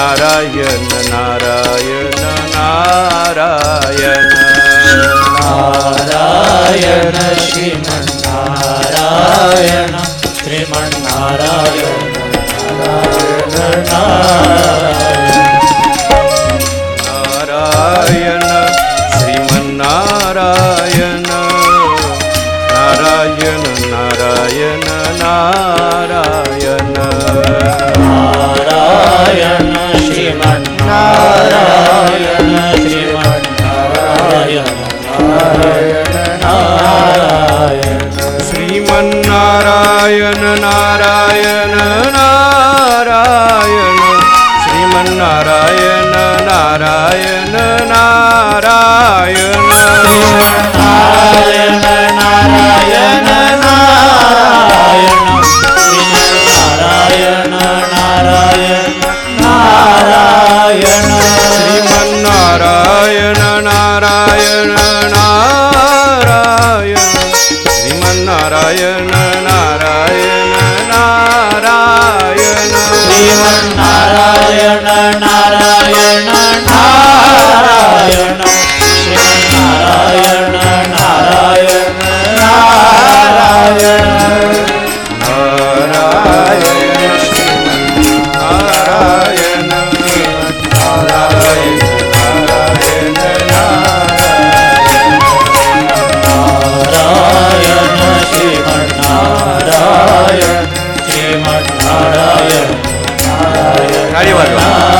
Narayan Narayan Narayan. Narayan Sriman Narayana Sriman Narayana Narayan Narayan Narayan. Sriman Narayana Narayan Narayan Narayan. Narayan. Sriman Narayana Sriman Narayana Narayan Narayan Sriman Narayana Narayan Narayan Sriman Narayana Narayan Narayan Narayan Sriman Narayana Narayan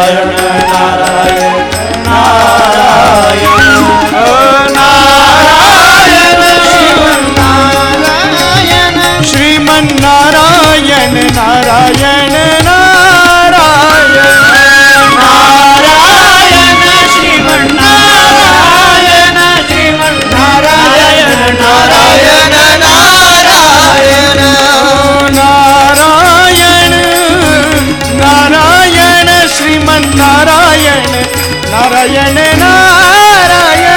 Narayan Narayan